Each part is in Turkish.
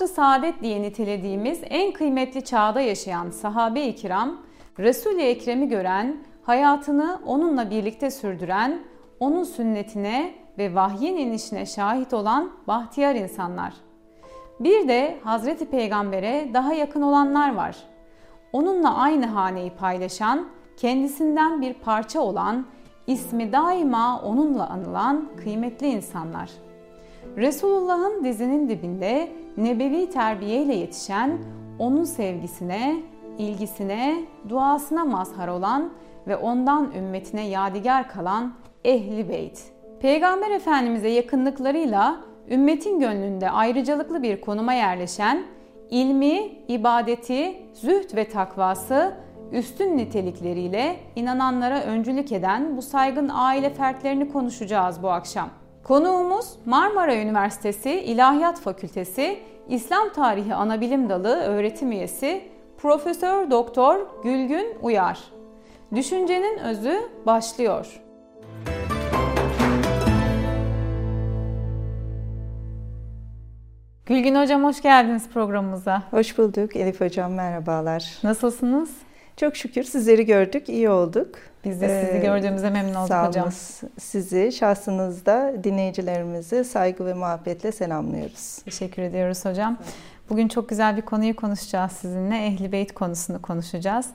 Asr-ı saadet diye nitelediğimiz en kıymetli çağda yaşayan sahabe-i kiram, Resul-i Ekrem'i gören, hayatını onunla birlikte sürdüren, onun sünnetine ve vahyin inişine şahit olan bahtiyar insanlar. Bir de Hazreti Peygamber'e daha yakın olanlar var. Onunla aynı haneyi paylaşan, kendisinden bir parça olan, ismi daima onunla anılan kıymetli insanlar. Resulullah'ın dizinin dibinde nebevi terbiyeyle yetişen, onun sevgisine, ilgisine, duasına mazhar olan ve ondan ümmetine yadigar kalan Ehli Beyt. Peygamber Efendimiz'e yakınlıklarıyla ümmetin gönlünde ayrıcalıklı bir konuma yerleşen, ilmi, ibadeti, zühd ve takvası üstün nitelikleriyle inananlara öncülük eden bu saygın aile fertlerini konuşacağız bu akşam. Konuğumuz Marmara Üniversitesi İlahiyat Fakültesi İslam Tarihi Anabilim Dalı öğretim üyesi Profesör Doktor Gülgün Uyar. Düşüncenin özü başlıyor. Gülgün Hocam hoş geldiniz programımıza. Hoş bulduk Elif Hocam merhabalar. Nasılsınız? Çok şükür sizleri gördük, iyi olduk. Biz de sizi ee, gördüğümüze memnun olduk sağ hocam. Sizi şahsınızda dinleyicilerimizi saygı ve muhabbetle selamlıyoruz. Teşekkür ediyoruz hocam. Evet. Bugün çok güzel bir konuyu konuşacağız sizinle. Ehli Beyt konusunu konuşacağız.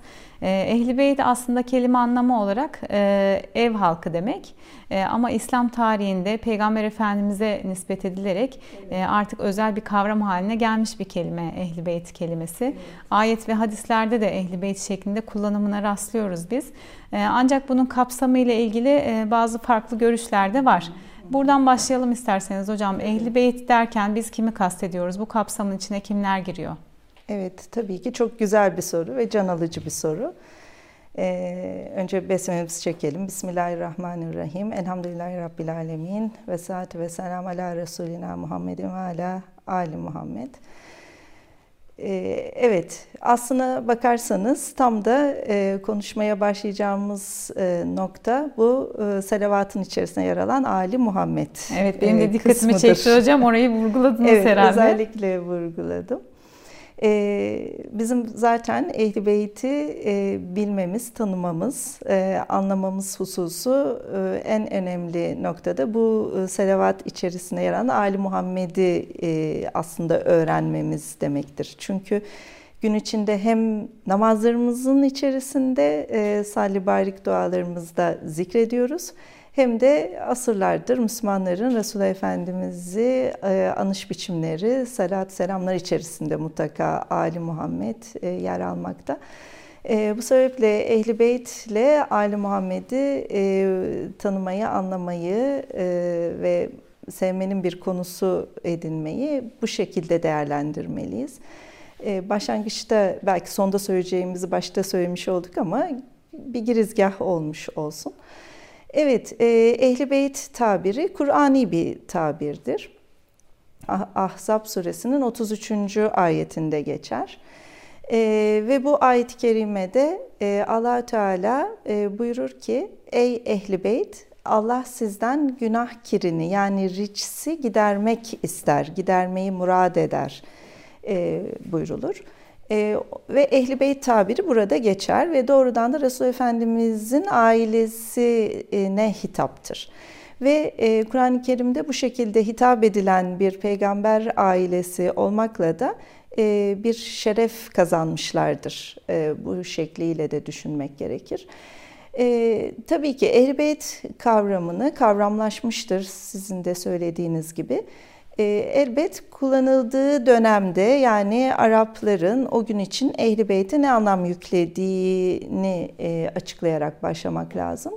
Ee, Ehli Beyt aslında kelime anlamı olarak e, ev halkı demek. E, ama İslam tarihinde Peygamber Efendimiz'e nispet edilerek e, artık özel bir kavram haline gelmiş bir kelime Ehli Beyt kelimesi. Ayet ve hadislerde de Ehli Beyt şeklinde kullanımına rastlıyoruz biz. Ancak bunun kapsamı ile ilgili bazı farklı görüşler de var. Buradan başlayalım isterseniz hocam. Ehli Beyt derken biz kimi kastediyoruz? Bu kapsamın içine kimler giriyor? Evet tabii ki çok güzel bir soru ve can alıcı bir soru. Ee, önce besmelemizi çekelim. Bismillahirrahmanirrahim. Elhamdülillahi Rabbil Alemin. Ve salatü ve selam ala Resulina Muhammedin ve ala Ali Muhammed. Ee, evet, aslına bakarsanız tam da e, konuşmaya başlayacağımız e, nokta bu e, salavatın içerisinde yer alan Ali Muhammed. Evet, benim de dikkatimi çekti hocam. Orayı vurguladınız evet, herhalde. Özellikle vurguladım. Ee, bizim zaten Ehl-i Beyt'i e, bilmemiz, tanımamız, e, anlamamız hususu e, en önemli noktada bu selavat içerisinde yer alan Ali Muhammed'i aslında öğrenmemiz demektir. Çünkü gün içinde hem namazlarımızın içerisinde e, salli barik dualarımızda zikrediyoruz hem de asırlardır Müslümanların Resulullah Efendimiz'i e, anış biçimleri, salat selamlar içerisinde mutlaka Ali Muhammed e, yer almakta. E, bu sebeple Ehli Beyt ile Ali Muhammed'i tanımayı, anlamayı ve sevmenin bir konusu edinmeyi bu şekilde değerlendirmeliyiz. Başlangıçta belki sonda söyleyeceğimizi başta söylemiş olduk ama bir girizgah olmuş olsun. Evet, e, Ehli Beyt tabiri Kur'ani bir tabirdir. Ah, Ahzab suresinin 33. ayetinde geçer. E, ve bu ayet-i kerimede e, allah Teala e, buyurur ki, Ey Ehli Beyt, Allah sizden günah kirini yani riçsi gidermek ister, gidermeyi murad eder e, buyrulur. E, ve Ehli Beyt tabiri burada geçer ve doğrudan da Resul Efendimizin ailesine hitaptır. Ve e, Kur'an-ı Kerim'de bu şekilde hitap edilen bir peygamber ailesi olmakla da e, bir şeref kazanmışlardır. E, bu şekliyle de düşünmek gerekir. E, tabii ki Ehl-i Beyt kavramını kavramlaşmıştır sizin de söylediğiniz gibi. E, elbet kullanıldığı dönemde yani Arapların o gün için Ehli Beyt'e ne anlam yüklediğini e, açıklayarak başlamak lazım.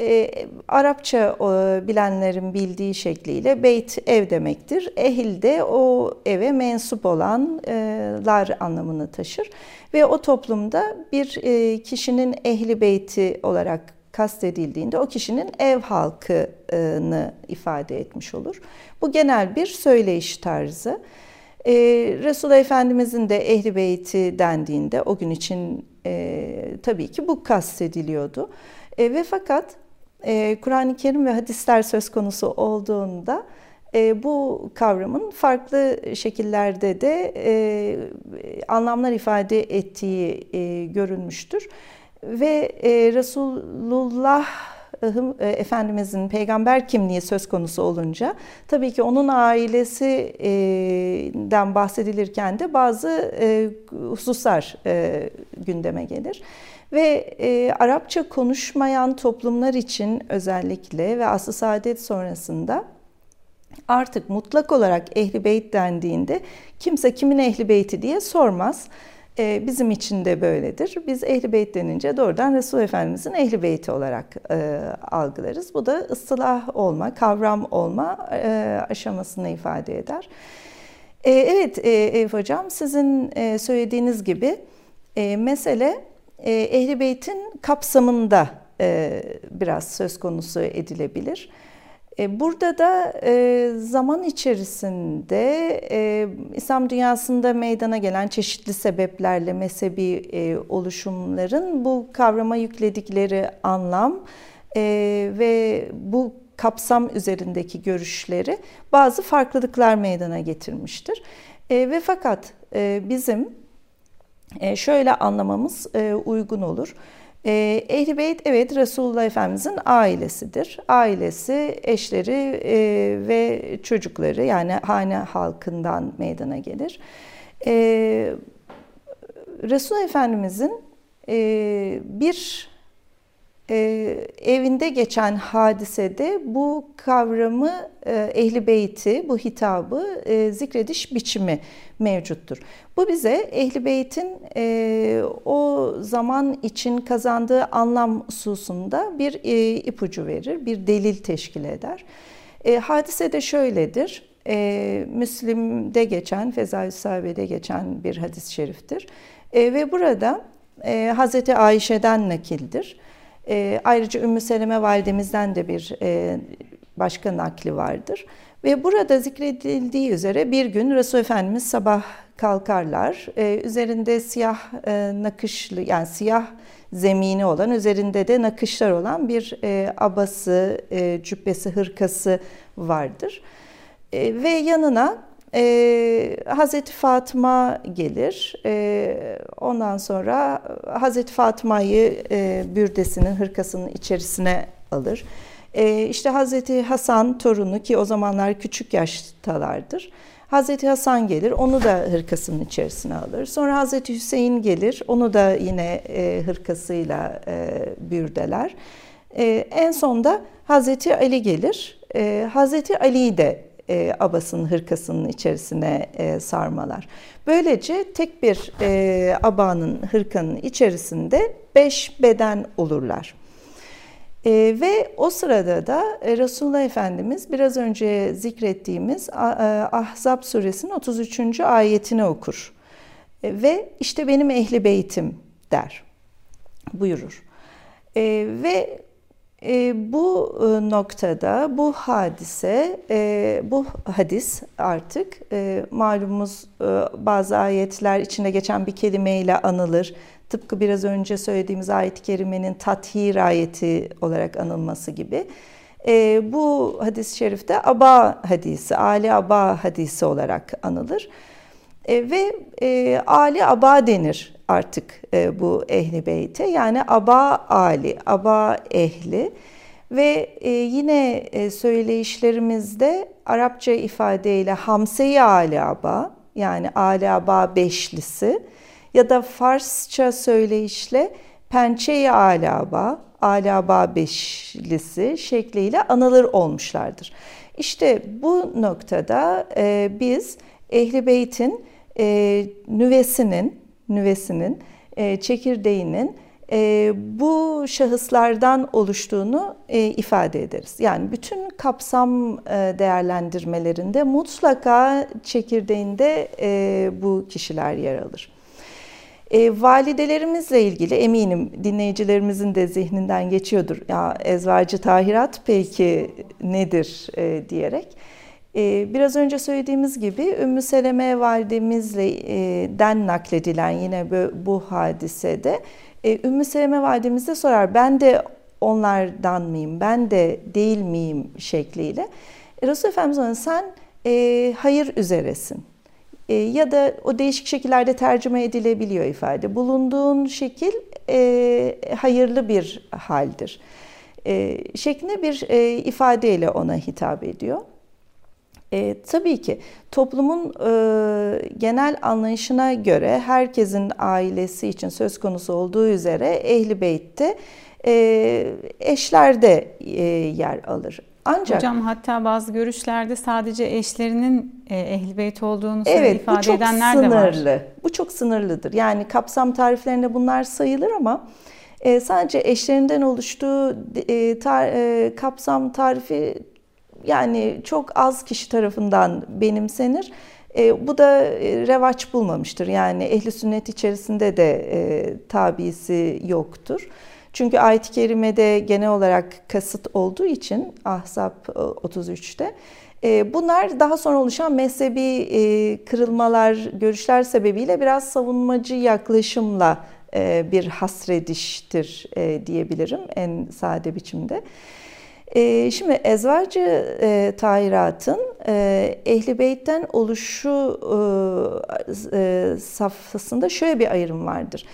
E, Arapça e, bilenlerin bildiği şekliyle beyt ev demektir. Ehil de o eve mensup olanlar anlamını taşır. Ve o toplumda bir e, kişinin ehli beyti olarak kastedildiğinde o kişinin ev halkını ifade etmiş olur. Bu genel bir söyleyiş tarzı. Ee, Resulullah Efendimizin de Ehli Beyti dendiğinde o gün için e, tabii ki bu kastediliyordu. E, ve fakat e, Kur'an-ı Kerim ve hadisler söz konusu olduğunda e, bu kavramın farklı şekillerde de e, anlamlar ifade ettiği e, görülmüştür. Ve e, Resulullah e, Efendimizin peygamber kimliği söz konusu olunca tabii ki onun ailesinden bahsedilirken de bazı e, hususlar e, gündeme gelir. Ve Arapça konuşmayan toplumlar için özellikle ve asıl saadet sonrasında artık mutlak olarak ehli beyt dendiğinde kimse kimin ehli beyti diye sormaz. E, bizim için de böyledir. Biz ehli beyt denince doğrudan Resul Efendimizin ehli beyti olarak e, algılarız. Bu da ıslah olma, kavram olma e, aşamasını ifade eder. E, evet e, Eyüp Hocam sizin e, söylediğiniz gibi e, mesele e, ehli beytin kapsamında e, biraz söz konusu edilebilir. E, burada da e, zaman içerisinde e, İslam dünyasında meydana gelen çeşitli sebeplerle mezhebi oluşumların bu kavrama yükledikleri anlam ve bu kapsam üzerindeki görüşleri bazı farklılıklar meydana getirmiştir. Ve fakat bizim şöyle anlamamız uygun olur. E, Ehl-i Beyt evet Resulullah Efendimizin ailesidir. Ailesi, eşleri e, ve çocukları yani hane halkından meydana gelir. E, Resulullah Efendimizin e, bir e, evinde geçen hadisede bu kavramı e, ehli beyti, bu hitabı e, zikrediş biçimi mevcuttur. Bu bize ehli beytin e, o zaman için kazandığı anlam hususunda bir e, ipucu verir, bir delil teşkil eder. E, hadise de şöyledir. E, Müslim'de geçen, Fezai Sahabe'de geçen bir hadis-i şeriftir. E, ve burada e, Hazreti Ayşe'den nakildir. E, ayrıca Ümmü Seleme validemizden de bir e, başka nakli vardır. Ve burada zikredildiği üzere bir gün Resul Efendimiz sabah kalkarlar. E, üzerinde siyah e, nakışlı yani siyah zemini olan, üzerinde de nakışlar olan bir e, abası, e, cübbesi, hırkası vardır. E, ve yanına e, Hazreti Fatıma gelir. E, ondan sonra Hazreti Fatıma'yı e, bürdesinin, hırkasının içerisine alır. E, işte Hazreti Hasan torunu ki o zamanlar küçük yaştalardır. Hazreti Hasan gelir, onu da hırkasının içerisine alır. Sonra Hazreti Hüseyin gelir, onu da yine e, hırkasıyla e, bürdeler. E, en sonda Hazreti Ali gelir, e, Hazreti Ali'yi de e, abasının hırkasının içerisine e, sarmalar. Böylece tek bir e, abanın hırkanın içerisinde beş beden olurlar. E, ve o sırada da e, Resulullah Efendimiz biraz önce zikrettiğimiz e, Ahzab suresinin 33. ayetini okur. E, ve işte benim ehli beytim der, buyurur. E, ve e, bu noktada bu hadise, e, bu hadis artık e, malumumuz e, bazı ayetler içinde geçen bir kelimeyle anılır. Tıpkı biraz önce söylediğimiz ayet-i kerimenin tathir ayeti olarak anılması gibi. E, bu hadis-i şerifte Aba hadisi, Ali Aba hadisi olarak anılır. E, ve e, Ali Aba denir artık e, bu ehli beyte. Yani aba ali, aba ehli ve e, yine e, söyleyişlerimizde Arapça ifadeyle hamse-i ali aba yani ali aba beşlisi ya da Farsça söyleyişle pençe-i ali aba, ali aba beşlisi şekliyle anılır olmuşlardır. İşte bu noktada e, biz Ehli Beyt'in e, nüvesinin nüvesinin, e, çekirdeğinin e, bu şahıslardan oluştuğunu e, ifade ederiz. Yani bütün kapsam e, değerlendirmelerinde mutlaka çekirdeğinde e, bu kişiler yer alır. E, validelerimizle ilgili eminim dinleyicilerimizin de zihninden geçiyordur. Ya ezvacı tahirat peki nedir e, diyerek. Ee, biraz önce söylediğimiz gibi Ümmü Seleme validemizle e, nakledilen yine bu hadisede e, Ümmü Seleme validemiz de sorar ben de onlardan mıyım, ben de değil miyim şekliyle. E, Resul Efendimiz ona sen e, hayır üzeresin. E, ya da o değişik şekillerde tercüme edilebiliyor ifade. Bulunduğun şekil e, hayırlı bir haldir. E, şeklinde bir e, ifadeyle ona hitap ediyor. E, tabii ki toplumun e, genel anlayışına göre herkesin ailesi için söz konusu olduğu üzere Ehli Beyt'te e, eşler de e, yer alır. Ancak Hocam hatta bazı görüşlerde sadece eşlerinin e, ehl beyt olduğunu evet, ifade edenler sınırlı. de var. Bu çok sınırlıdır. Yani kapsam tariflerinde bunlar sayılır ama e, sadece eşlerinden oluştuğu e, tar, e, kapsam tarifi yani çok az kişi tarafından benimsenir. E, bu da e, revaç bulmamıştır. Yani ehli sünnet içerisinde de e, tabisi yoktur. Çünkü ayet-i kerimede genel olarak kasıt olduğu için Ahzab 33'te e, bunlar daha sonra oluşan mezhebi e, kırılmalar, görüşler sebebiyle biraz savunmacı yaklaşımla e, bir hasrediştir diyebilirim en sade biçimde. Şimdi ezvacı tahiratın Ehli Beyt'ten oluşu safhasında şöyle bir ayrım vardır.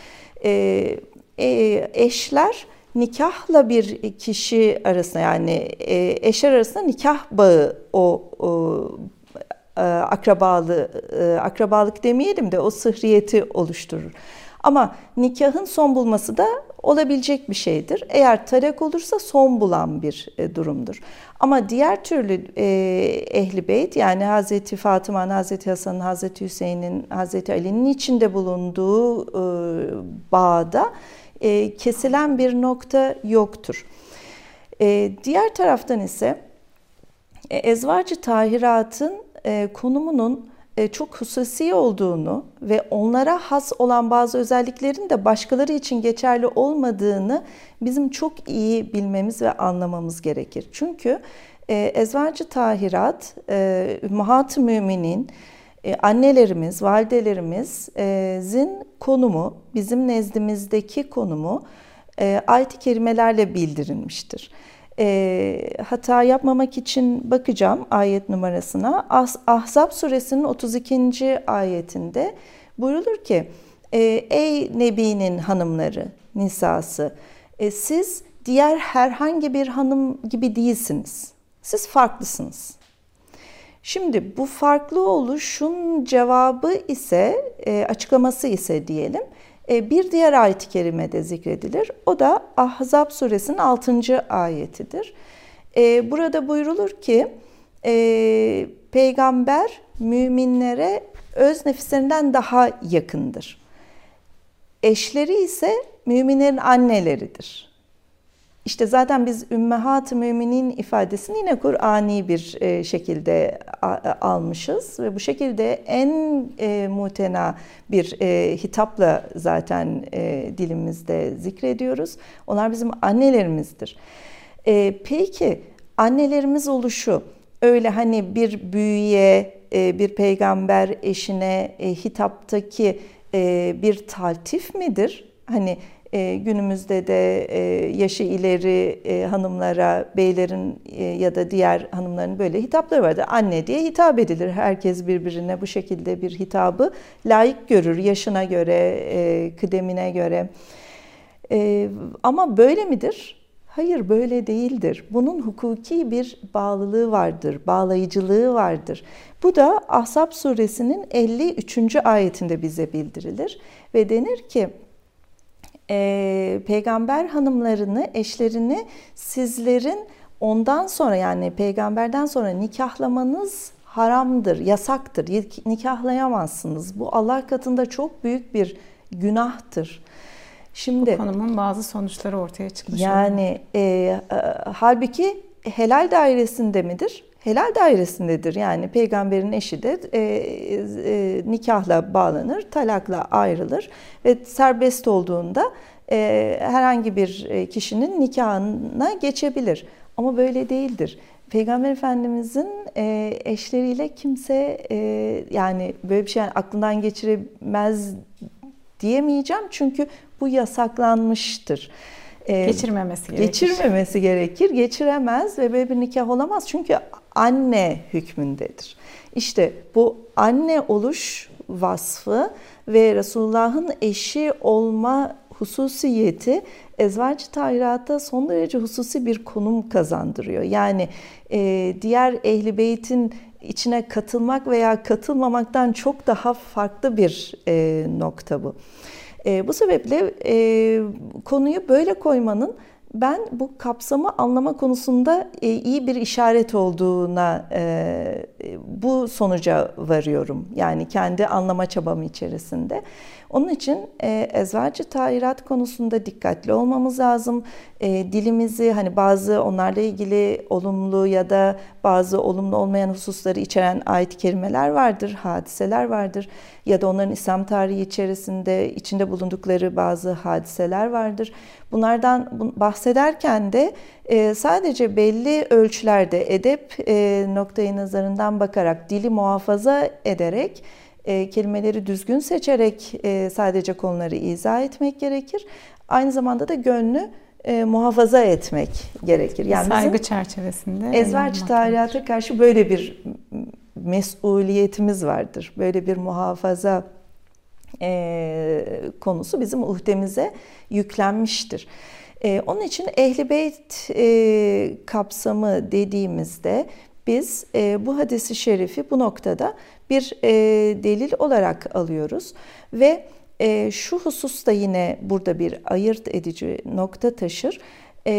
Eşler nikahla bir kişi arasında yani e, eşler arasında nikah bağı o, o e, akrabalı e, akrabalık demeyelim de o sıhriyeti oluşturur. Ama nikahın son bulması da olabilecek bir şeydir. Eğer talak olursa son bulan bir durumdur. Ama diğer türlü e, ehli beyt yani Hazreti Fatıma'nın, Hazreti Hasan'ın, Hazreti Hüseyin'in, Hazreti Ali'nin içinde bulunduğu e, bağda e, kesilen bir nokta yoktur. E, diğer taraftan ise e, ezvacı tahiratın e, konumunun e, çok hususi olduğunu ve onlara has olan bazı özelliklerin de başkaları için geçerli olmadığını bizim çok iyi bilmemiz ve anlamamız gerekir. Çünkü e, ezvacı tahirat, e, ümmahat müminin, e, annelerimiz, validelerimizin konumu, bizim nezdimizdeki konumu e, ayet-i kerimelerle bildirilmiştir. E, hata yapmamak için bakacağım ayet numarasına. Ahzab suresinin 32. ayetinde buyrulur ki, Ey Nebi'nin hanımları, nisası, siz diğer herhangi bir hanım gibi değilsiniz. Siz farklısınız. Şimdi bu farklı oluşun cevabı ise, e, açıklaması ise diyelim, e, bir diğer ayet-i kerimede zikredilir. O da Ahzab suresinin 6. ayetidir. E, burada buyrulur ki, peygamber müminlere öz nefislerinden daha yakındır. Eşleri ise müminlerin anneleridir. İşte zaten biz ümmehat-ı müminin ifadesini yine Kur'ani bir e, şekilde almışız ve bu şekilde en e, mutena bir e, hitapla zaten dilimizde zikrediyoruz. Onlar bizim annelerimizdir. Peki annelerimiz oluşu öyle hani bir büyüye, bir peygamber eşine hitaptaki bir taltif midir? Hani e, günümüzde de e, yaşı ileri e, hanımlara, beylerin e, ya da diğer hanımların böyle hitapları vardır. Anne diye hitap edilir. Herkes birbirine bu şekilde bir hitabı layık görür yaşına göre, e, kıdemine göre. E, ama böyle midir? Hayır böyle değildir. Bunun hukuki bir bağlılığı vardır, bağlayıcılığı vardır. Bu da Ahzab suresinin 53. ayetinde bize bildirilir ve denir ki e, peygamber hanımlarını, eşlerini sizlerin ondan sonra yani peygamberden sonra nikahlamanız haramdır, yasaktır. Nikahlayamazsınız. Bu Allah katında çok büyük bir günahtır. Şimdi bu konumun bazı sonuçları ortaya çıkmış. Yani e, e, halbuki helal dairesinde midir? Helal dairesindedir. Yani peygamberin eşi de e, e, nikahla bağlanır, talakla ayrılır ve serbest olduğunda e, herhangi bir e, kişinin nikahına geçebilir. Ama böyle değildir. Peygamber Efendimizin e, eşleriyle kimse e, yani böyle bir şey aklından geçiremez diyemeyeceğim çünkü bu yasaklanmıştır. Geçirmemesi gerekir. Geçirmemesi gerekir, geçiremez ve böyle bir nikah olamaz. Çünkü anne hükmündedir. İşte bu anne oluş vasfı ve Resulullah'ın eşi olma hususiyeti ezvaç tahiratta son derece hususi bir konum kazandırıyor. Yani e, diğer ehli beytin içine katılmak veya katılmamaktan çok daha farklı bir e, nokta bu. E, bu sebeple e, konuyu böyle koymanın ben bu kapsamı anlama konusunda e, iyi bir işaret olduğuna e, bu sonuca varıyorum. Yani kendi anlama çabam içerisinde. Onun için e, ezvacı tahirat konusunda dikkatli olmamız lazım. E, dilimizi hani bazı onlarla ilgili olumlu ya da bazı olumlu olmayan hususları içeren ayet kelimeler vardır, hadiseler vardır ya da onların İslam tarihi içerisinde içinde bulundukları bazı hadiseler vardır. Bunlardan bahsederken de e, sadece belli ölçülerde edep e, noktayı nazarından bakarak dili muhafaza ederek e, kelimeleri düzgün seçerek e, sadece konuları izah etmek gerekir. Aynı zamanda da gönlü e, muhafaza etmek gerekir. Yani Saygı çerçevesinde. Ezberci tarihata karşı böyle bir mesuliyetimiz vardır. Böyle bir muhafaza e, konusu bizim uhdemize yüklenmiştir. E, onun için Ehli Beyt e, kapsamı dediğimizde biz e, bu hadisi şerifi bu noktada bir e, delil olarak alıyoruz ve e, şu hususta yine burada bir ayırt edici nokta taşır. E,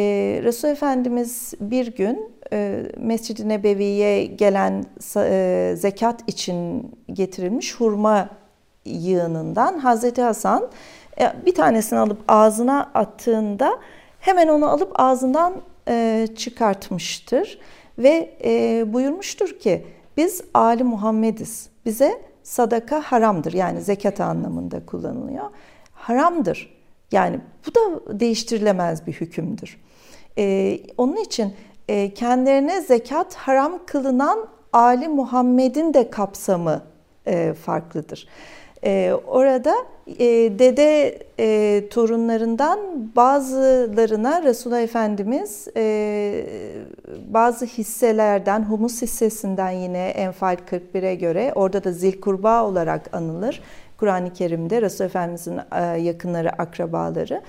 Resul Efendimiz bir gün e, Mescid-i Nebevi'ye gelen e, zekat için getirilmiş hurma yığınından Hazreti Hasan e, bir tanesini alıp ağzına attığında hemen onu alıp ağzından e, çıkartmıştır ve e, buyurmuştur ki biz Ali Muhammediz. Bize sadaka haramdır. Yani zekat anlamında kullanılıyor. Haramdır. Yani bu da değiştirilemez bir hükümdür. Ee, onun için e, kendilerine zekat haram kılınan Ali Muhammed'in de kapsamı e, farklıdır. E, orada e, dede e, torunlarından bazılarına Resulullah Efendimiz e, bazı hisselerden, humus hissesinden yine Enfal 41'e göre orada da zil kurba olarak anılır. Kur'an-ı Kerim'de Resulullah Efendimiz'in e, yakınları, akrabaları.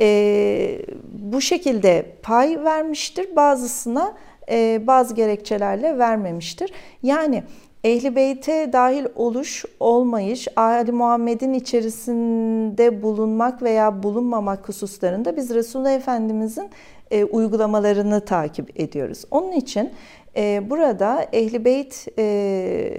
E, bu şekilde pay vermiştir. Bazısına e, bazı gerekçelerle vermemiştir. Yani Ehli Beyt'e dahil oluş, olmayış, Ali Muhammed'in içerisinde bulunmak veya bulunmamak hususlarında biz Resulullah Efendimizin e, uygulamalarını takip ediyoruz. Onun için e, burada Ehli Beyt e,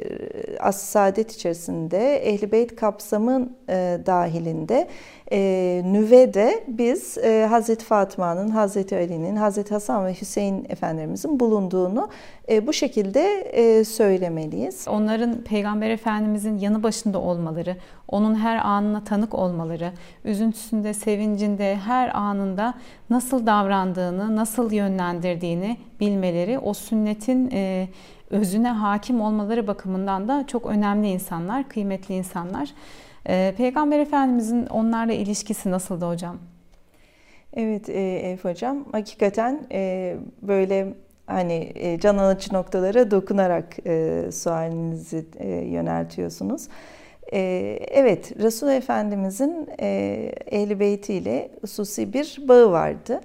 as-saadet içerisinde Ehli Beyt kapsamın e, dahilinde e, nüvede biz e, Hazreti Fatıma'nın, Hazreti Ali'nin, Hazreti Hasan ve Hüseyin efendilerimizin bulunduğunu e, bu şekilde e, söylemeliyiz. Onların Peygamber Efendimizin yanı başında olmaları, onun her anına tanık olmaları, üzüntüsünde, sevincinde, her anında nasıl davrandığını, nasıl yönlendirdiğini bilmeleri, o sünnetin e, özüne hakim olmaları bakımından da çok önemli insanlar, kıymetli insanlar. E, Peygamber Efendimizin onlarla ilişkisi nasıldı hocam? Evet e, Elif Hocam, hakikaten e, böyle hani e, can alıcı noktalara dokunarak e, sualinizi e, yöneltiyorsunuz. E, evet, Resul Efendimizin e, Ehl-i Beyti ile hususi bir bağı vardı.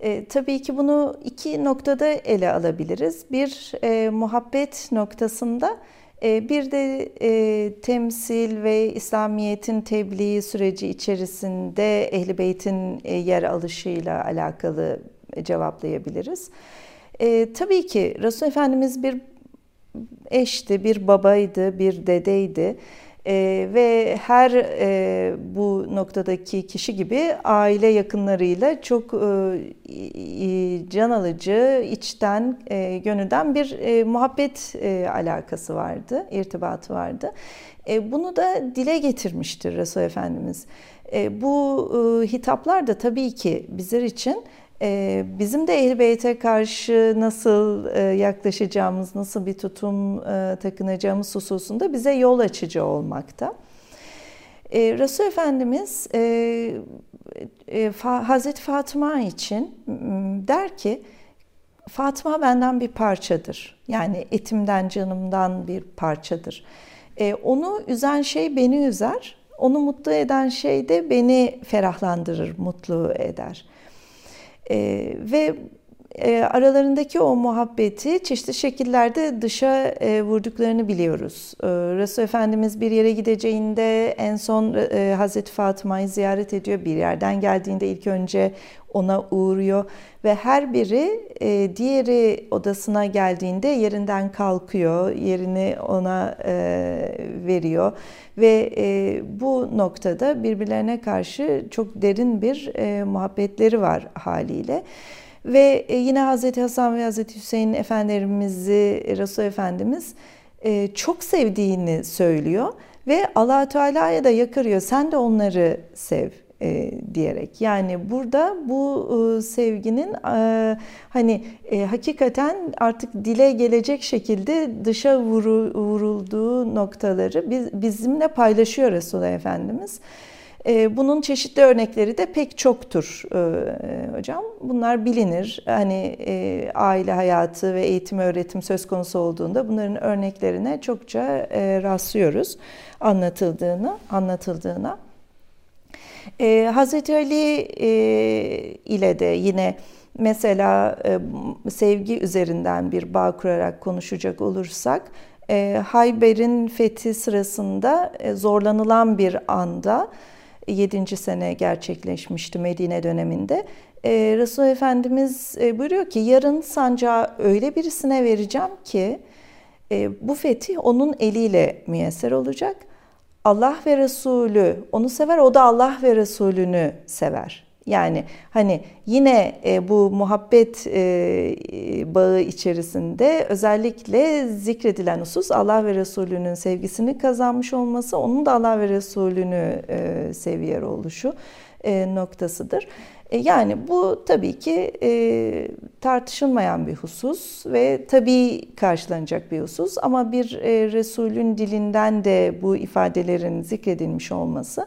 E, tabii ki bunu iki noktada ele alabiliriz. Bir e, muhabbet noktasında bir de e, temsil ve İslamiyet'in tebliğ süreci içerisinde Ehl-i Beyt'in e, yer alışıyla alakalı cevaplayabiliriz. E, tabii ki Resul Efendimiz bir eşti, bir babaydı, bir dedeydi. E, ve her e, bu noktadaki kişi gibi aile yakınlarıyla çok e, can alıcı, içten, e, gönülden bir e, muhabbet e, alakası vardı, irtibatı vardı. E, bunu da dile getirmiştir Resul Efendimiz. E, bu e, hitaplar da tabii ki bizler için bizim de Ehl-i Beyt'e karşı nasıl e, yaklaşacağımız, nasıl bir tutum e, takınacağımız hususunda bize yol açıcı olmakta. Ee, Resul Efendimiz e, Hazreti Fatıma için der ki, Fatıma benden bir parçadır. Yani etimden, canımdan bir parçadır. Onu üzen şey beni üzer. Onu mutlu eden şey de beni ferahlandırır, mutlu eder. E, ve e, aralarındaki o muhabbeti çeşitli şekillerde dışa e, vurduklarını biliyoruz. E, Resul Efendimiz bir yere gideceğinde en son e, Hazreti Fatıma'yı ziyaret ediyor. Bir yerden geldiğinde ilk önce ona uğruyor ve her biri e, diğeri odasına geldiğinde yerinden kalkıyor, yerini ona e, veriyor ve e, bu noktada birbirlerine karşı çok derin bir e, muhabbetleri var haliyle. Ve e, yine Hazreti Hasan ve Hazreti Hüseyin efendilerimizi Resul Efendimiz e, çok sevdiğini söylüyor ve allah Teala'ya da yakarıyor. Sen de onları sev e, diyerek. Yani burada bu sevginin hani hakikaten artık dile gelecek şekilde dışa vurulduğu noktaları bizimle paylaşıyor Resulullah Efendimiz. Ee, bunun çeşitli örnekleri de pek çoktur e, hocam. Bunlar bilinir. Hani e, aile hayatı ve eğitim öğretim söz konusu olduğunda bunların örneklerine çokça e, rastlıyoruz anlatıldığını, anlatıldığına. Hazreti Ali ile de yine mesela sevgi üzerinden bir bağ kurarak konuşacak olursak Hayber'in fethi sırasında zorlanılan bir anda 7. sene gerçekleşmişti Medine döneminde. Ee, Resul Efendimiz e, buyuruyor ki yarın sancağı öyle birisine vereceğim ki e, bu fetih onun eliyle müyesser olacak. Allah ve Resulü onu sever, o da Allah ve Resulünü sever. Yani hani yine e, bu muhabbet e, bağı içerisinde özellikle zikredilen husus Allah ve Resulünün sevgisini kazanmış olması, onun da Allah ve Resulünü e, seviyor oluşu e, noktasıdır. E, yani bu tabii ki e, tartışılmayan bir husus ve tabii karşılanacak bir husus ama bir e, Resulün dilinden de bu ifadelerin zikredilmiş olması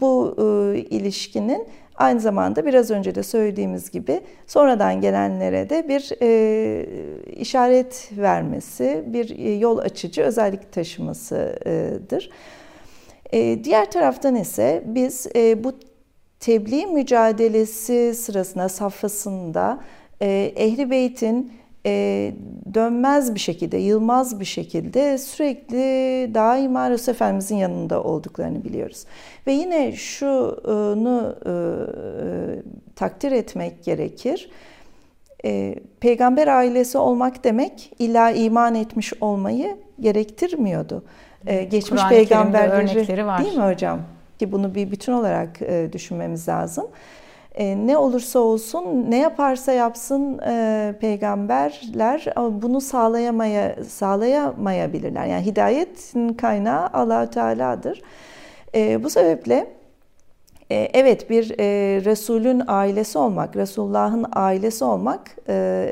bu e, ilişkinin Aynı zamanda biraz önce de söylediğimiz gibi sonradan gelenlere de bir e, işaret vermesi, bir e, yol açıcı özellik taşımasıdır. E, diğer taraftan ise biz e, bu tebliğ mücadelesi sırasında, safhasında e, Ehli Beyt'in e, dönmez bir şekilde, yılmaz bir şekilde sürekli daima Resul Efendimizin yanında olduklarını biliyoruz. Ve yine şunu e, takdir etmek gerekir. E, peygamber ailesi olmak demek illa iman etmiş olmayı gerektirmiyordu. E, geçmiş peygamberleri var. değil mi hocam? Ki bunu bir bütün olarak e, düşünmemiz lazım. E, ne olursa olsun, ne yaparsa yapsın e, peygamberler bunu sağlayamaya sağlayamayabilirler. Yani hidayetin kaynağı Allah Teala'dır. E, bu sebeple e, evet bir e, Resulün ailesi olmak, Resulullah'ın ailesi olmak, e,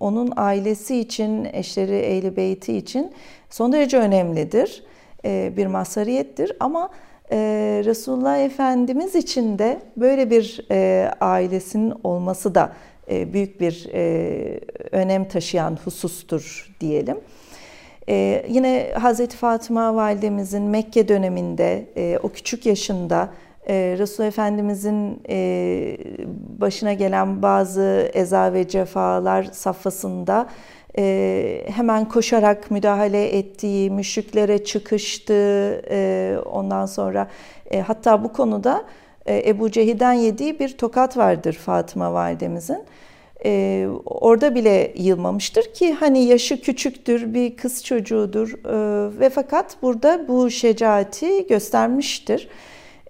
onun ailesi için, eşleri, ehli beyti için son derece önemlidir. E, bir mazhariyettir ama e, Resulullah Efendimiz için de böyle bir e, ailesinin olması da e, büyük bir e, önem taşıyan husustur diyelim. E, yine Hazreti Fatıma validemizin Mekke döneminde e, o küçük yaşında e, Resulullah Efendimizin e, başına gelen bazı eza ve cefalar safhasında e, hemen koşarak müdahale ettiği, müşriklere çıkıştı, e, ondan sonra e, hatta bu konuda e, Ebu Cehil'den yediği bir tokat vardır Fatıma validemizin. E, orada bile yılmamıştır ki hani yaşı küçüktür, bir kız çocuğudur e, ve fakat burada bu şecaati göstermiştir.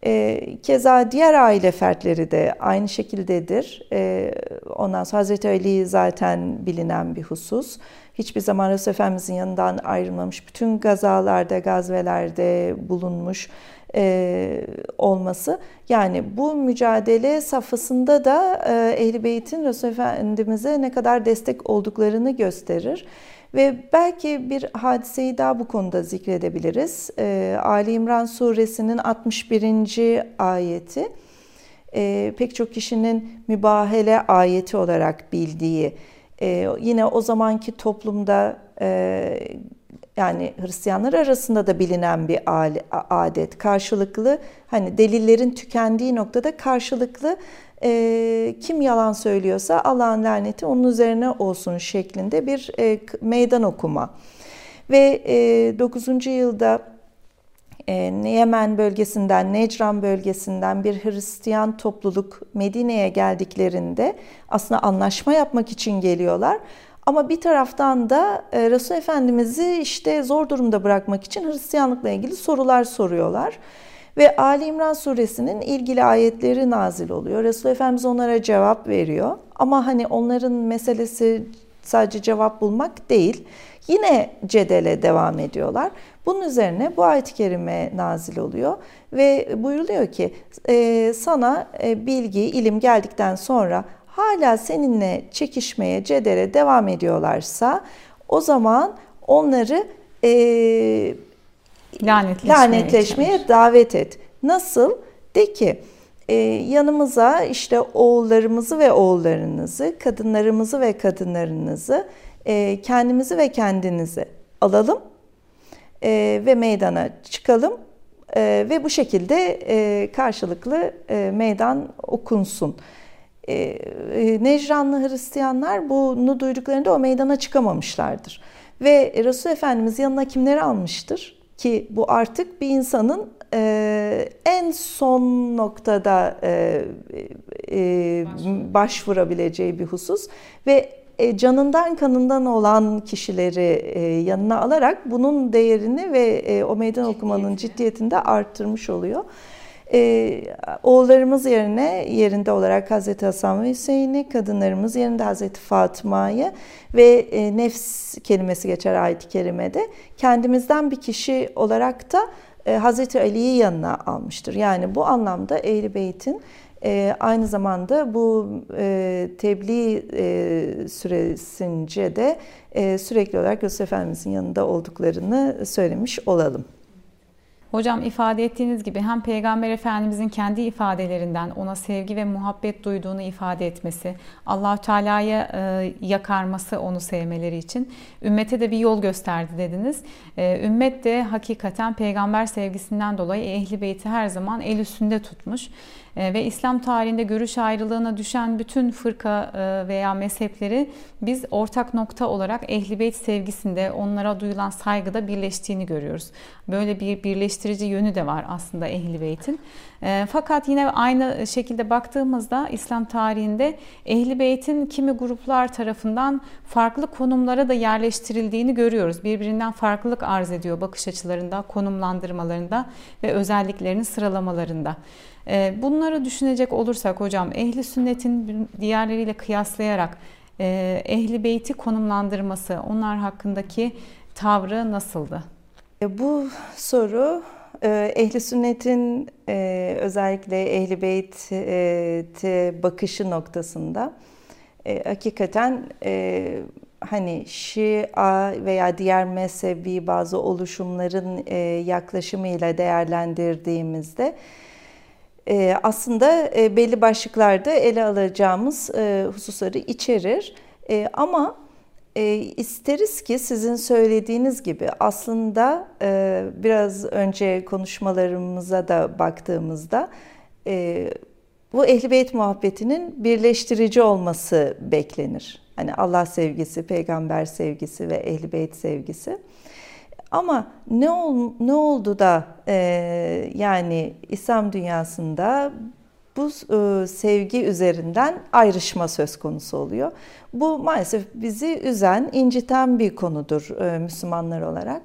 E, keza diğer aile fertleri de aynı şekildedir. E, ondan sonra Hazreti Ali zaten bilinen bir husus. Hiçbir zaman Resul Efendimizin yanından ayrılmamış, bütün gazalarda, gazvelerde bulunmuş e, olması. Yani bu mücadele safhasında da e, Ehl-i Beyt'in Resul Efendimiz'e ne kadar destek olduklarını gösterir. Ve belki bir hadiseyi daha bu konuda zikredebiliriz. Ee, Ali İmran suresinin 61. ayeti e, pek çok kişinin mübahele ayeti olarak bildiği E, yine o zamanki toplumda e, yani Hristiyanlar arasında da bilinen bir adet. Karşılıklı hani delillerin tükendiği noktada karşılıklı e, kim yalan söylüyorsa Allah'ın laneti onun üzerine olsun şeklinde bir e, meydan okuma. Ve e, 9. yılda e, Yemen bölgesinden, Necran bölgesinden bir Hristiyan topluluk Medine'ye geldiklerinde aslında anlaşma yapmak için geliyorlar. Ama bir taraftan da e, Resul Efendimiz'i işte zor durumda bırakmak için Hristiyanlıkla ilgili sorular soruyorlar. Ve Ali İmran suresinin ilgili ayetleri nazil oluyor. Resul Efendimiz onlara cevap veriyor. Ama hani onların meselesi sadece cevap bulmak değil. Yine cedele devam ediyorlar. Bunun üzerine bu ayet-i kerime nazil oluyor ve buyuruluyor ki e, sana e, bilgi, ilim geldikten sonra hala seninle çekişmeye, cedere devam ediyorlarsa o zaman onları e, lanetleşmeye, lanetleşmeye davet et. Nasıl? De ki e, yanımıza işte oğullarımızı ve oğullarınızı, kadınlarımızı ve kadınlarınızı, e, kendimizi ve kendinizi alalım e, ve meydana çıkalım e, ve bu şekilde e, karşılıklı e, meydan okunsun. E, e, Necranlı Hristiyanlar bunu duyduklarında o meydana çıkamamışlardır. Ve Resul Efendimiz yanına kimleri almıştır? Ki bu artık bir insanın e, en son noktada e, e, başvurabileceği bir husus ve e, canından kanından olan kişileri e, yanına alarak bunun değerini ve e, o meydan okumanın ciddiyetini de arttırmış oluyor. E, oğullarımız yerine yerinde olarak Hazreti Hasan ve Hüseyin'i, kadınlarımız yerinde Hazreti Fatıma'yı ve e, nefs kelimesi geçer ayet-i kerimede kendimizden bir kişi olarak da e, Hazreti Ali'yi yanına almıştır. Yani bu anlamda Ehl-i Beyt'in e, aynı zamanda bu e, tebliğ e, süresince de e, sürekli olarak Resul Efendimizin yanında olduklarını söylemiş olalım. Hocam ifade ettiğiniz gibi hem Peygamber Efendimizin kendi ifadelerinden ona sevgi ve muhabbet duyduğunu ifade etmesi, allah Teala'ya e, yakarması onu sevmeleri için ümmete de bir yol gösterdi dediniz. E, ümmet de hakikaten peygamber sevgisinden dolayı Ehli Beyt'i her zaman el üstünde tutmuş. E, ve İslam tarihinde görüş ayrılığına düşen bütün fırka e, veya mezhepleri biz ortak nokta olarak Ehli Beyt sevgisinde onlara duyulan saygıda birleştiğini görüyoruz. Böyle bir birleştirici yönü de var aslında Ehli Beyt'in. E, fakat yine aynı şekilde baktığımızda İslam tarihinde Ehli Beyt'in kimi gruplar tarafından farklı konumlara da yerleştirildiğini görüyoruz. Birbirinden farklılık arz ediyor bakış açılarında, konumlandırmalarında ve özelliklerini sıralamalarında. Ee, bunları düşünecek olursak hocam ehli sünnetin diğerleriyle kıyaslayarak e, ehli beyti konumlandırması onlar hakkındaki tavrı nasıldı? E, bu soru e, ehli sünnetin özellikle ehli beyt bakışı noktasında hakikaten hani Şia veya diğer mezhebi bazı oluşumların yaklaşımıyla değerlendirdiğimizde aslında e, belli başlıklarda ele alacağımız e, hususları içerir. E, ama isteriz ki sizin söylediğiniz gibi aslında biraz önce konuşmalarımıza da baktığımızda bu ehli beyt muhabbetinin birleştirici olması beklenir. Hani Allah sevgisi, peygamber sevgisi ve ehli beyt sevgisi. Ama ne ol, ne oldu da e, yani İslam dünyasında bu e, sevgi üzerinden ayrışma söz konusu oluyor. Bu maalesef bizi üzen, inciten bir konudur e, Müslümanlar olarak.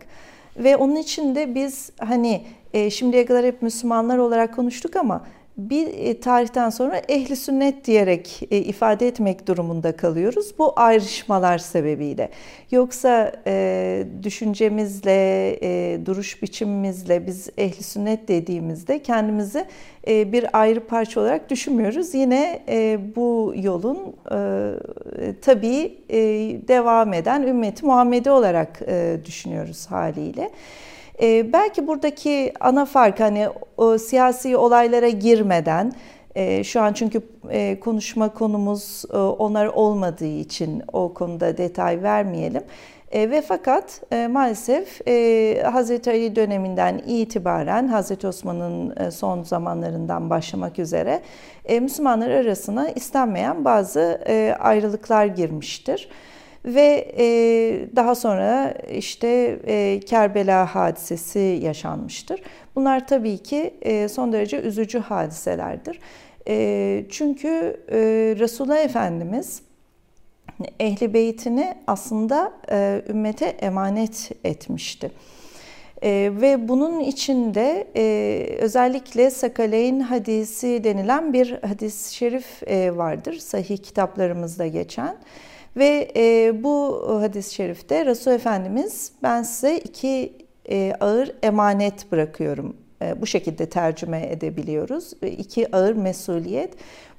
Ve onun için de biz hani e, şimdiye kadar hep Müslümanlar olarak konuştuk ama bir e, tarihten sonra ehli sünnet diyerek e, ifade etmek durumunda kalıyoruz. Bu ayrışmalar sebebiyle. Yoksa e, düşüncemizle, e, duruş biçimimizle biz ehli sünnet dediğimizde kendimizi e, bir ayrı parça olarak düşünmüyoruz. Yine e, bu yolun e, tabii e, devam eden ümmeti Muhammedi olarak e, düşünüyoruz haliyle. Ee, belki buradaki ana fark hani o siyasi olaylara girmeden E, şu an çünkü e, konuşma konumuz e, onlar olmadığı için o konuda detay vermeyelim. E, ve fakat e, maalesef e, Hazreti Ali döneminden itibaren Hazreti Osman'ın e, son zamanlarından başlamak üzere e, Müslümanlar arasına istenmeyen bazı e, ayrılıklar girmiştir. Ve e, daha sonra işte e, Kerbela hadisesi yaşanmıştır. Bunlar tabii ki e, son derece üzücü hadiselerdir. E, çünkü e, Resulullah Efendimiz ehli beytini aslında e, ümmete emanet etmişti. E, ve bunun içinde e, özellikle Sakaleyn hadisi denilen bir hadis-i şerif e, vardır. Sahih kitaplarımızda geçen. Ve e, bu hadis-i şerifte Resul Efendimiz ben size iki e, ağır emanet bırakıyorum. E, bu şekilde tercüme edebiliyoruz. E, iki ağır mesuliyet.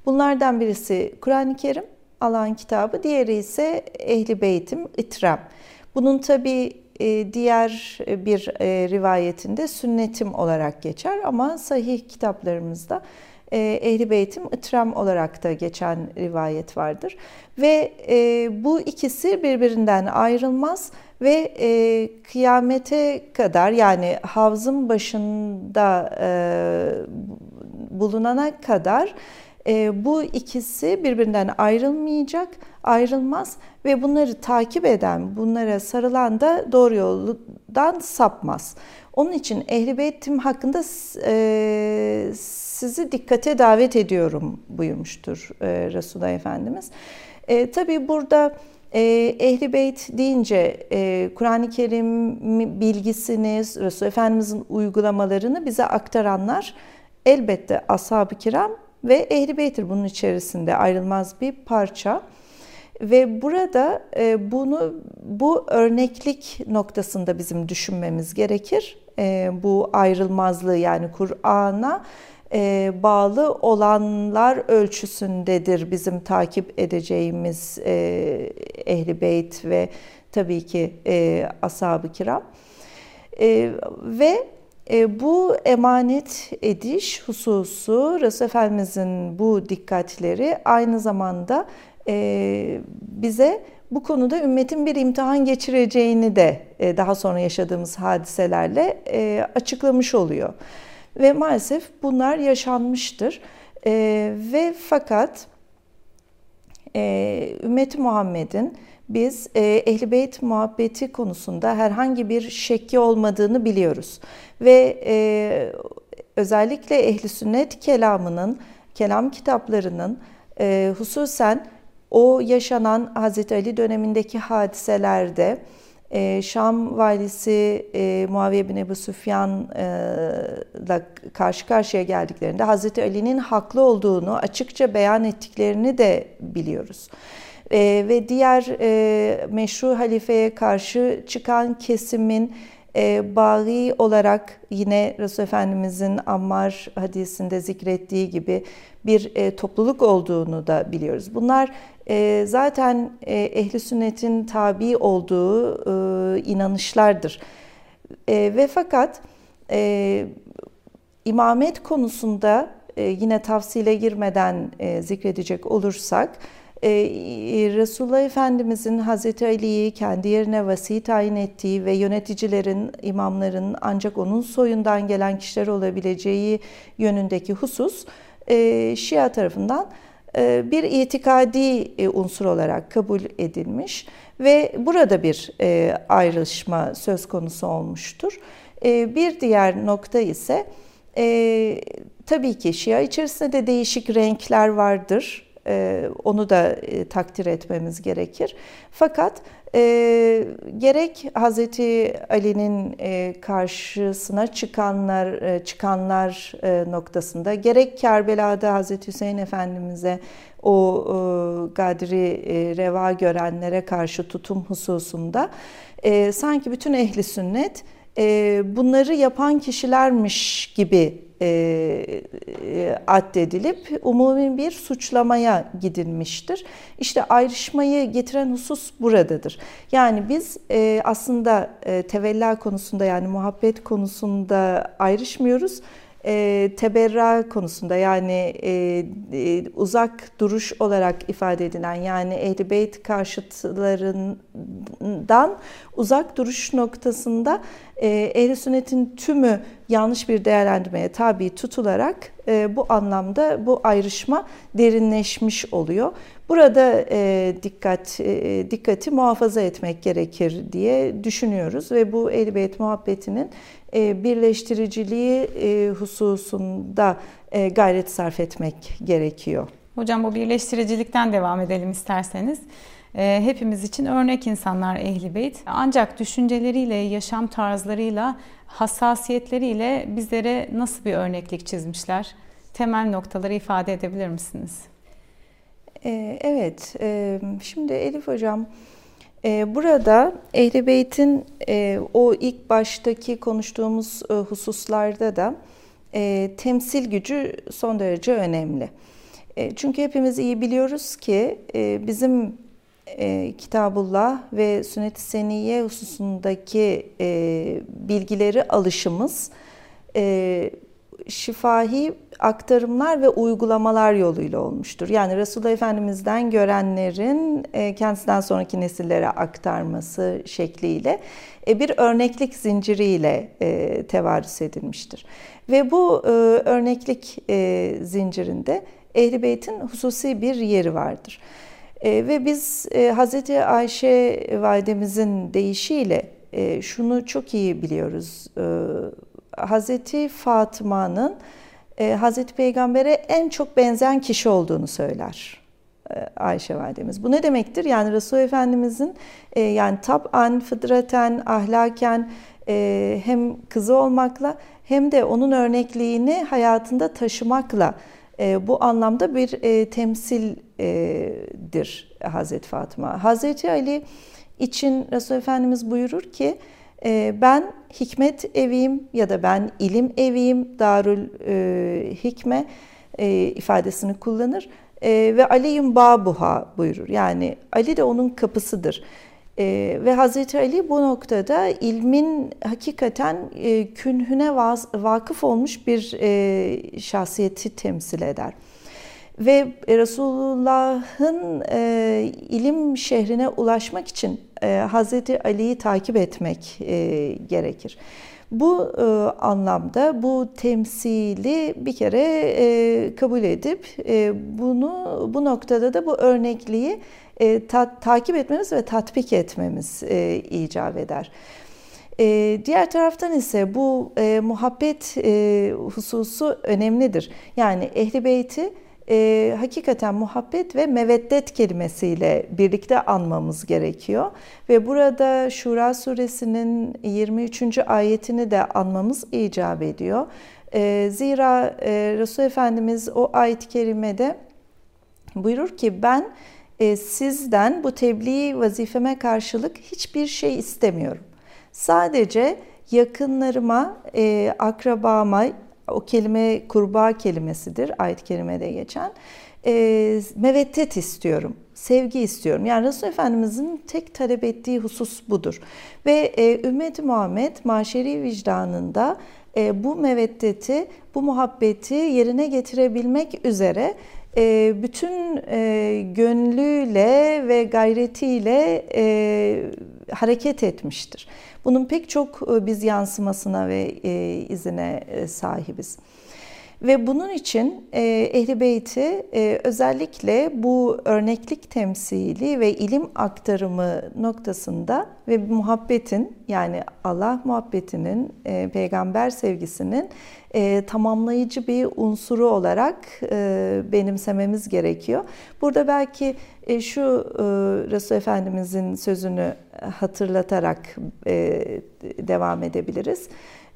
Bunlardan birisi Kur'an-ı Kerim, Allah'ın kitabı. Diğeri ise Ehli Beytim, İtrem. Bunun tabi e, diğer bir e, rivayetinde sünnetim olarak geçer ama sahih kitaplarımızda Ehli Beytim İtrem olarak da geçen rivayet vardır. Ve bu ikisi birbirinden ayrılmaz ve kıyamete kadar yani havzın başında bulunana kadar e, bu ikisi birbirinden ayrılmayacak, ayrılmaz ve bunları takip eden, bunlara sarılan da doğru yoldan sapmaz. Onun için Ehl-i Beyt'im hakkında e, sizi dikkate davet ediyorum buyurmuştur e, Resulullah Efendimiz. E, tabii burada e, Ehl-i Beyt deyince e, Kur'an-ı Kerim bilgisini, Resulullah Efendimiz'in uygulamalarını bize aktaranlar elbette ashab-ı kiram ve Ehli Beyt'tir bunun içerisinde ayrılmaz bir parça. Ve burada e, bunu bu örneklik noktasında bizim düşünmemiz gerekir. E, bu ayrılmazlığı yani Kur'an'a bağlı olanlar ölçüsündedir bizim takip edeceğimiz Ehli Beyt ve tabii ki ashab-ı kiram. Ve e, bu emanet ediş hususu Resul Efendimizin bu dikkatleri aynı zamanda e, bize bu konuda ümmetin bir imtihan geçireceğini de e, daha sonra yaşadığımız hadiselerle e, açıklamış oluyor. Ve maalesef bunlar yaşanmıştır. E, ve fakat e, ümmeti Muhammed'in biz e, Ehl-i Beyt muhabbeti konusunda herhangi bir şekki olmadığını biliyoruz. Ve e, özellikle Ehli Sünnet kelamının, kelam kitaplarının e, hususen o yaşanan Hazreti Ali dönemindeki hadiselerde e, Şam valisi e, Muaviye bin Ebu Süfyan'la karşı karşıya geldiklerinde Hazreti Ali'nin haklı olduğunu açıkça beyan ettiklerini de biliyoruz e, ve diğer e, meşru halifeye karşı çıkan kesimin e, bari olarak yine Resul Efendimizin Ammar hadisinde zikrettiği gibi bir e, topluluk olduğunu da biliyoruz. Bunlar e, zaten e, ehli sünnetin tabi olduğu e, inanışlardır. E, ve fakat e, imamet konusunda e, yine tavsile girmeden e, zikredecek olursak e, Resulullah Efendimizin Hazreti Ali'yi kendi yerine vasi tayin ettiği ve yöneticilerin, imamların ancak onun soyundan gelen kişiler olabileceği yönündeki husus e, Şia tarafından bir itikadi unsur olarak kabul edilmiş ve burada bir ayrışma söz konusu olmuştur. Bir diğer nokta ise tabii ki Şia içerisinde de değişik renkler vardır e, onu da e, takdir etmemiz gerekir. Fakat e, gerek Hazreti Ali'nin e, karşısına çıkanlar e, çıkanlar e, noktasında gerek Kerbela'da Hazreti Hüseyin Efendimiz'e o e, Gadri e, reva görenlere karşı tutum hususunda e, sanki bütün ehli sünnet e, bunları yapan kişilermiş gibi e, e, addedilip umumi bir suçlamaya gidilmiştir. İşte ayrışmayı getiren husus buradadır. Yani biz e, aslında e, tevella konusunda yani muhabbet konusunda ayrışmıyoruz. E, teberra konusunda yani e, e, uzak duruş olarak ifade edilen yani Ehl-i Beyt karşıtlarından uzak duruş noktasında e, Ehl-i Sünnet'in tümü yanlış bir değerlendirmeye tabi tutularak e, bu anlamda bu ayrışma derinleşmiş oluyor. Burada e, dikkat e, dikkati muhafaza etmek gerekir diye düşünüyoruz ve bu Ehl-i Beyt muhabbetinin birleştiriciliği e, hususunda e, gayret sarf etmek gerekiyor. Hocam bu birleştiricilikten devam edelim isterseniz. Hepimiz için örnek insanlar Ehli Beyt. Ancak düşünceleriyle, yaşam tarzlarıyla, hassasiyetleriyle bizlere nasıl bir örneklik çizmişler? Temel noktaları ifade edebilir misiniz? Evet, şimdi Elif Hocam burada Ehl-i Beyt'in e, o ilk baştaki konuştuğumuz e, hususlarda da e, temsil gücü son derece önemli. Çünkü hepimiz iyi biliyoruz ki bizim Kitabullah ve Sünnet-i Seniyye hususundaki bilgileri alışımız şifahi aktarımlar ve uygulamalar yoluyla olmuştur. Yani Resulullah Efendimiz'den görenlerin e, kendisinden sonraki nesillere aktarması şekliyle e, bir örneklik zinciriyle e, tevarüs edilmiştir. Ve bu örneklik zincirinde Ehl-i Beyt'in hususi bir yeri vardır. Ve biz Hazreti Ayşe validemizin deyişiyle şunu çok iyi biliyoruz. Hazreti Fatıma'nın e, Hazreti Peygamber'e en çok benzeyen kişi olduğunu söyler e, Ayşe validemiz. Bu ne demektir? Yani Resul Efendimizin e, yani tab'an, fıdraten, ahlaken e, hem kızı olmakla hem de onun örnekliğini hayatında taşımakla e, bu anlamda bir e, temsildir Hazreti Fatıma. Hazreti Ali için Resul Efendimiz buyurur ki ben hikmet eviyim ya da ben ilim eviyim, darül e, hikme e, ifadesini kullanır. E, ve Aliyun babuha buyurur. Yani Ali de onun kapısıdır. E, ve Hazreti Ali bu noktada ilmin hakikaten e, künhüne vakıf olmuş bir e, şahsiyeti temsil eder. Ve Resulullah'ın e, ilim şehrine ulaşmak için e, Hazreti Ali'yi takip etmek e, gerekir. Bu e, anlamda bu temsili bir kere e, kabul edip e, bunu bu noktada da bu örnekliği e, ta, takip etmemiz ve tatbik etmemiz e, icap eder. E, diğer taraftan ise bu e, muhabbet e, hususu önemlidir. Yani Ehli Beyti e, hakikaten muhabbet ve meveddet kelimesiyle birlikte anmamız gerekiyor. Ve burada Şura suresinin 23. ayetini de anmamız icap ediyor. E, zira e, Resul Efendimiz o ayet-i kerimede buyurur ki ben e, sizden bu tebliğ vazifeme karşılık hiçbir şey istemiyorum. Sadece yakınlarıma, e, akrabama, o kelime kurbağa kelimesidir ayet-i kerimede geçen. E, mevettet istiyorum, sevgi istiyorum. Yani Resul Efendimizin tek talep ettiği husus budur. Ve e, ümmet Muhammed maşeri vicdanında e, bu meveddeti, bu muhabbeti yerine getirebilmek üzere e, bütün e, gönlüyle ve gayretiyle e, hareket etmiştir. Bunun pek çok e, biz yansımasına ve e, izine e, sahibiz. Ve bunun için Ehl-i Beyt'i özellikle bu örneklik temsili ve ilim aktarımı noktasında ve muhabbetin yani Allah muhabbetinin, peygamber sevgisinin tamamlayıcı bir unsuru olarak benimsememiz gerekiyor. Burada belki e, şu e, Resul Efendimizin sözünü hatırlatarak e, devam edebiliriz.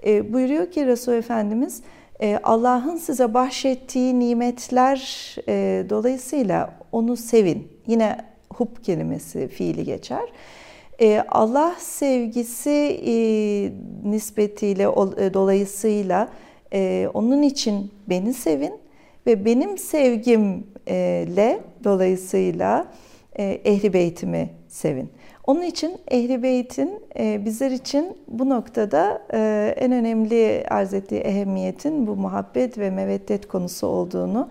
E, buyuruyor ki Resul Efendimiz, e, Allah'ın size bahşettiği nimetler e, dolayısıyla onu sevin. Yine hub kelimesi fiili geçer. E, Allah sevgisi e, nispetiyle e, dolayısıyla e, onun için beni sevin ve benim sevgimle dolayısıyla e, ehli beytimi sevin. Onun için Ehli Beyt'in e, bizler için bu noktada e, en önemli arz ettiği ehemmiyetin bu muhabbet ve meveddet konusu olduğunu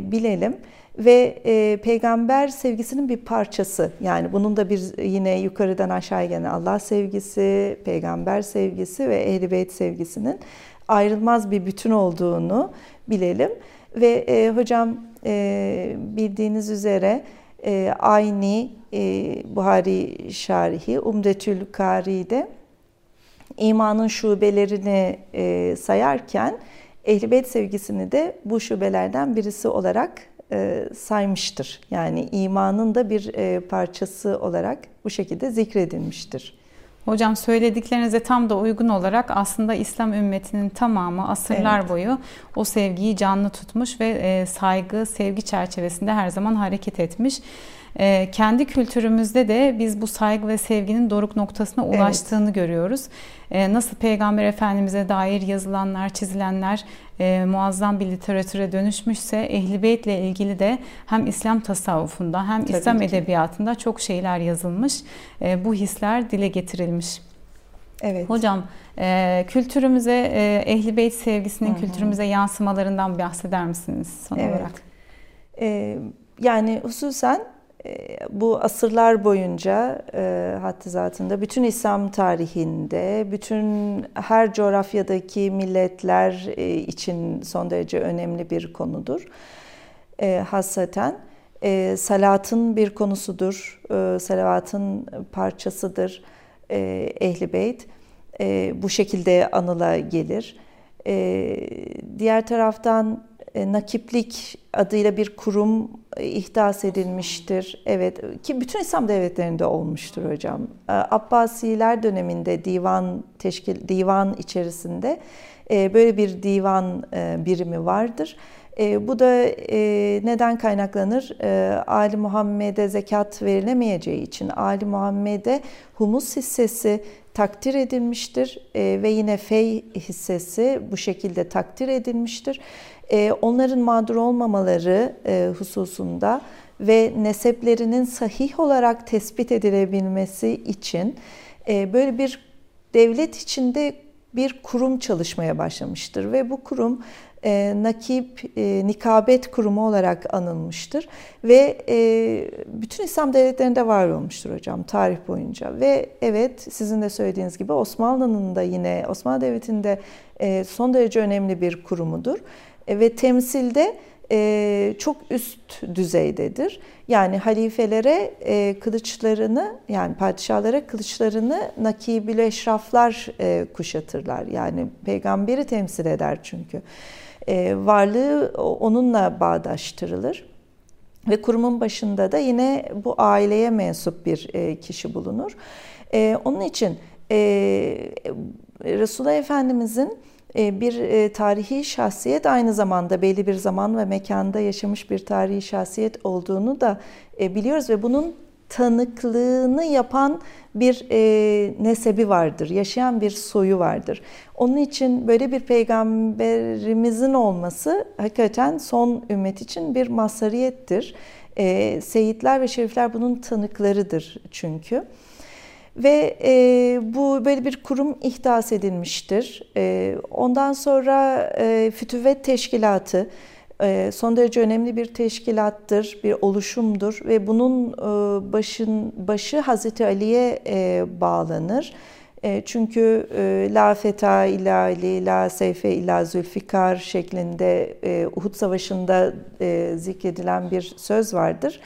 bilelim ve e, peygamber sevgisinin bir parçası. Yani bunun da bir yine yukarıdan aşağıya gelen Allah sevgisi, peygamber sevgisi ve ehl beyt sevgisinin ayrılmaz bir bütün olduğunu bilelim. Ve e, hocam e, bildiğiniz üzere e, aynı e, Buhari Şarihi Umdetül Kari'de imanın şubelerini e, sayarken Ehl-i Beyt sevgisini de bu şubelerden birisi olarak e, saymıştır. Yani imanın da bir e, parçası olarak bu şekilde zikredilmiştir. Hocam söylediklerinize tam da uygun olarak aslında İslam ümmetinin tamamı asırlar evet. boyu o sevgiyi canlı tutmuş ve e, saygı, sevgi çerçevesinde her zaman hareket etmiş. E, kendi kültürümüzde de biz bu saygı ve sevginin doruk noktasına ulaştığını evet. görüyoruz. E, nasıl Peygamber Efendimiz'e dair yazılanlar, çizilenler e, muazzam bir literatüre dönüşmüşse Ehli Beyt ile ilgili de hem İslam tasavvufunda hem Tabii İslam ki. edebiyatında çok şeyler yazılmış. E, bu hisler dile getirilmiş. Evet. Hocam e, kültürümüze e, Ehli Beyt sevgisinin Hı-hı. kültürümüze yansımalarından bahseder misiniz son evet. olarak? E, yani hususen bu asırlar boyunca e, hattı zatında bütün İslam tarihinde, bütün her coğrafyadaki milletler e, için son derece önemli bir konudur. E, hassaten e, salatın bir konusudur, e, salavatın parçasıdır e, Ehli Beyt. E, bu şekilde anıla gelir. E, diğer taraftan nakiplik adıyla bir kurum e, ihdas edilmiştir. Evet ki bütün İslam devletlerinde olmuştur hocam. E, Abbasiler döneminde divan teşkil divan içerisinde böyle bir divan birimi vardır. bu da neden kaynaklanır? Ali Muhammed'e zekat verilemeyeceği için Ali Muhammed'e humus hissesi takdir edilmiştir ve yine fey hissesi bu şekilde takdir edilmiştir. E, onların mağdur olmamaları e, hususunda ve neseplerinin sahih olarak tespit edilebilmesi için e, böyle bir devlet içinde bir kurum çalışmaya başlamıştır ve bu kurum e, nakip, e, nikabet kurumu olarak anılmıştır ve e, bütün İslam devletlerinde var olmuştur hocam tarih boyunca ve evet sizin de söylediğiniz gibi Osmanlı'nın da yine Osmanlı Devleti'nde e, son derece önemli bir kurumudur. Ve temsilde e, çok üst düzeydedir. Yani halifelere e, kılıçlarını yani padişahlara kılıçlarını nakibül eşraflar e, kuşatırlar. Yani peygamberi temsil eder çünkü. Varlığı onunla bağdaştırılır. Ve kurumun başında da yine bu aileye mensup bir kişi bulunur. Onun için Resulullah Efendimizin bir e, tarihi şahsiyet aynı zamanda belli bir zaman ve mekanda yaşamış bir tarihi şahsiyet olduğunu da e, biliyoruz ve bunun tanıklığını yapan bir nesebi vardır, yaşayan bir soyu vardır. Onun için böyle bir peygamberimizin olması hakikaten son ümmet için bir mazhariyettir. Seyitler ve şerifler bunun tanıklarıdır çünkü. Ve e, bu böyle bir kurum ihdas edilmiştir. E, ondan sonra e, Fütüvvet Teşkilatı e, son derece önemli bir teşkilattır, bir oluşumdur ve bunun e, başın başı Hazreti Ali'ye e, bağlanır. E, çünkü e, La feta ila Ali, la seyfe ila Zülfikar şeklinde e, Uhud Savaşı'nda zikredilen bir söz vardır.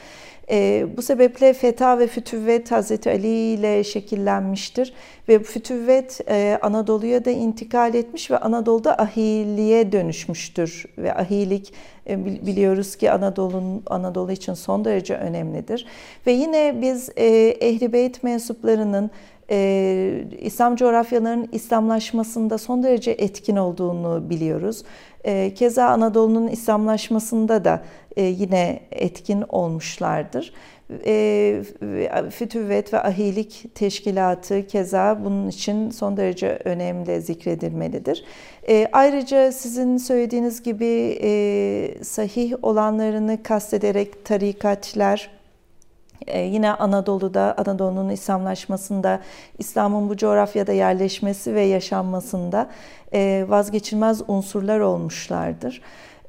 E, bu sebeple feta ve fütüvvet Hazreti Ali ile şekillenmiştir. Ve fütüvvet e, Anadolu'ya da intikal etmiş ve Anadolu'da ahiliğe dönüşmüştür. Ve ahilik e, biliyoruz ki Anadolu'nun Anadolu için son derece önemlidir. Ve yine biz e, Ehli Beyt mensuplarının e, İslam coğrafyalarının İslamlaşmasında son derece etkin olduğunu biliyoruz. E, keza Anadolu'nun İslamlaşmasında da yine etkin olmuşlardır. E, Fütüvvet ve Ahilik Teşkilatı keza bunun için son derece önemli zikredilmelidir. E, ayrıca sizin söylediğiniz gibi sahih olanlarını kastederek tarikatlar, Ee, yine Anadolu'da, Anadolu'nun İslamlaşmasında, İslam'ın bu coğrafyada yerleşmesi ve yaşanmasında e, vazgeçilmez unsurlar olmuşlardır.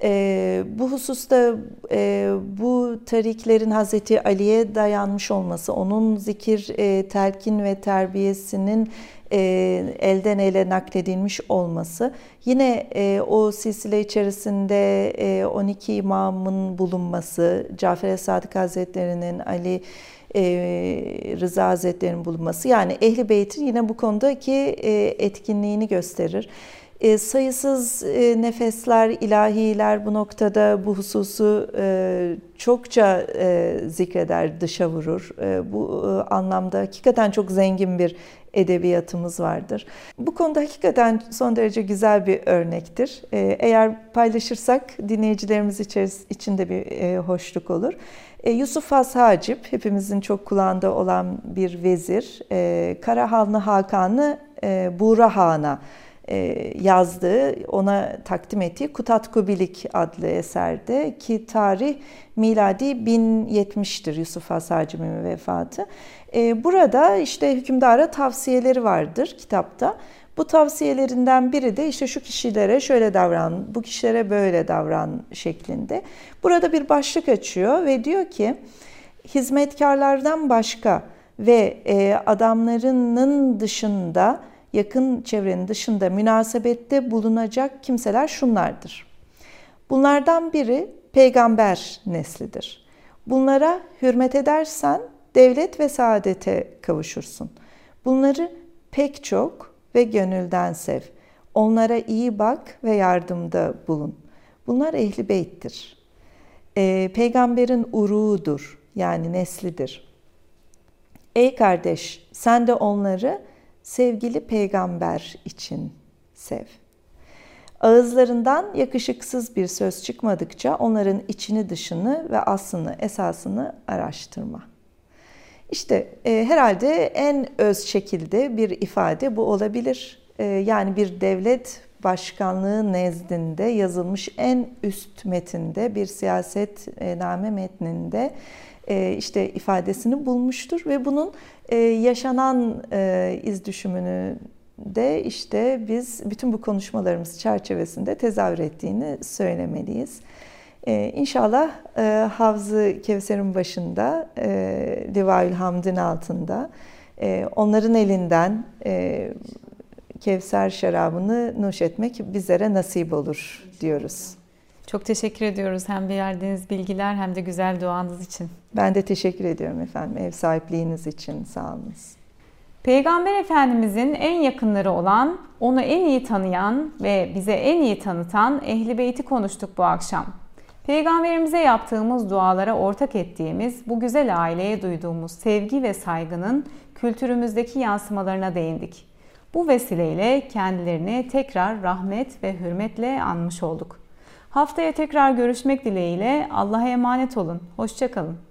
E, bu hususta e, bu tariklerin Hazreti Ali'ye dayanmış olması, onun zikir, e, telkin ve terbiyesinin e, elden ele nakledilmiş olması, yine e, o silsile içerisinde e, 12 imamın bulunması, Cafer Sadık Hazretleri'nin, Ali e, Rıza Hazretleri'nin bulunması, yani Ehli Beyt'in yine bu konudaki e, etkinliğini gösterir. E, sayısız e, nefesler, ilahiler bu noktada bu hususu e, çokça e, zikreder, dışa vurur. E, bu e, anlamda hakikaten çok zengin bir edebiyatımız vardır. Bu konuda hakikaten son derece güzel bir örnektir. E, eğer paylaşırsak dinleyicilerimiz için de bir e, hoşluk olur. E, Yusuf Has Hacip, hepimizin çok kulağında olan bir vezir. E, Karahanlı Hakan'ı e, Buğra Han'a yazdığı, ona takdim ettiği Kutat Kubilik adlı eserde ki tarih miladi 1070'tir Yusuf Has Hacim'in vefatı. E, burada işte hükümdara tavsiyeleri vardır kitapta. Bu tavsiyelerinden biri de işte şu kişilere şöyle davran, bu kişilere böyle davran şeklinde. Burada bir başlık açıyor ve diyor ki hizmetkarlardan başka ve e, adamlarının dışında yakın çevrenin dışında münasebette bulunacak kimseler şunlardır. Bunlardan biri peygamber neslidir. Bunlara hürmet edersen devlet ve saadete kavuşursun. Bunları pek çok ve gönülden sev. Onlara iyi bak ve yardımda bulun. Bunlar ehli beyttir. Ee, peygamberin uruğudur yani neslidir. Ey kardeş sen de onları sevgili peygamber için sev. Ağızlarından yakışıksız bir söz çıkmadıkça onların içini dışını ve aslını esasını araştırma. İşte e, herhalde en öz şekilde bir ifade bu olabilir. E, yani bir devlet başkanlığı nezdinde yazılmış en üst metinde bir siyaset e, name metninde işte ifadesini bulmuştur ve bunun e, yaşanan e, iz düşümünü de işte biz bütün bu konuşmalarımız çerçevesinde tezahür ettiğini söylemeliyiz. İnşallah Havzı Kevser'in başında, Livaül Hamd'in altında onların elinden Kevser şarabını nuş etmek bizlere nasip olur diyoruz. Çok teşekkür ediyoruz hem verdiğiniz bilgiler hem de güzel duanız için. Ben de teşekkür ediyorum efendim ev sahipliğiniz için sağ olunuz. Peygamber Efendimizin en yakınları olan, onu en iyi tanıyan ve bize en iyi tanıtan Ehli Beyt'i konuştuk bu akşam. Peygamberimize yaptığımız dualara ortak ettiğimiz bu güzel aileye duyduğumuz sevgi ve saygının kültürümüzdeki yansımalarına değindik. Bu vesileyle kendilerini tekrar rahmet ve hürmetle anmış olduk. Haftaya tekrar görüşmek dileğiyle Allah'a emanet olun. Hoşçakalın.